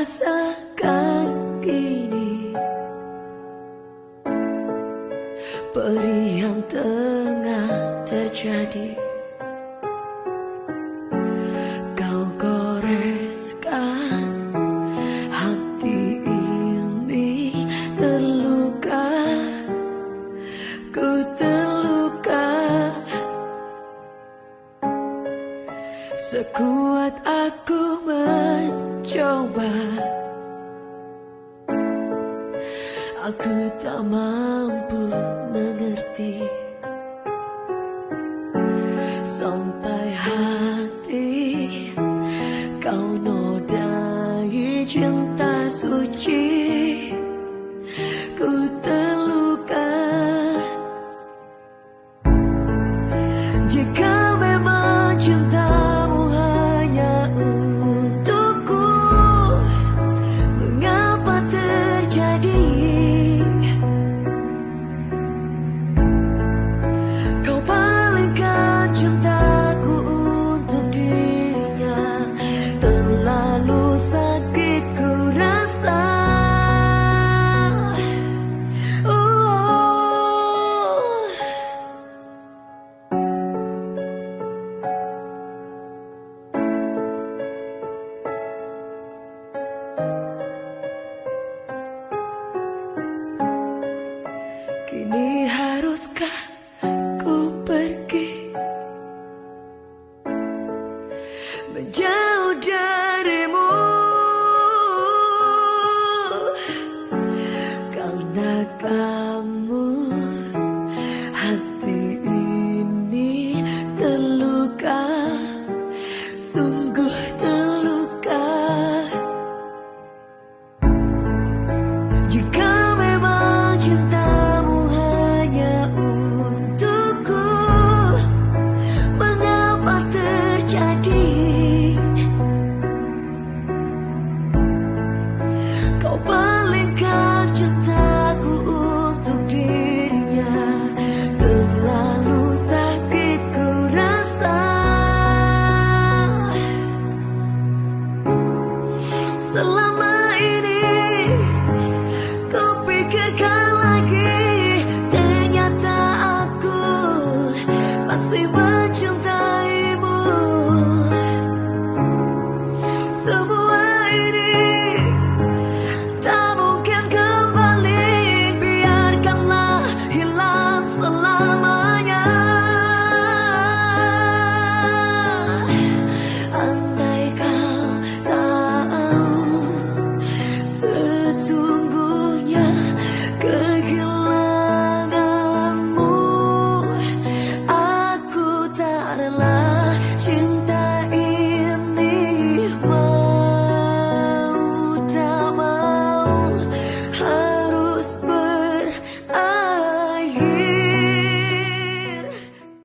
rasakan kini Perih yang tengah terjadi. Kau goreskan hati ini terluka. Ku terluka. Sekuat aku Coba, Aku tak mampu mengerti. Sampai hati kau nodai cinta suci. 你 Paling palingkan cintaku untuk dirinya. Terlalu sakit ku rasa. Selama ini Ku pikirkan lagi Ternyata aku masih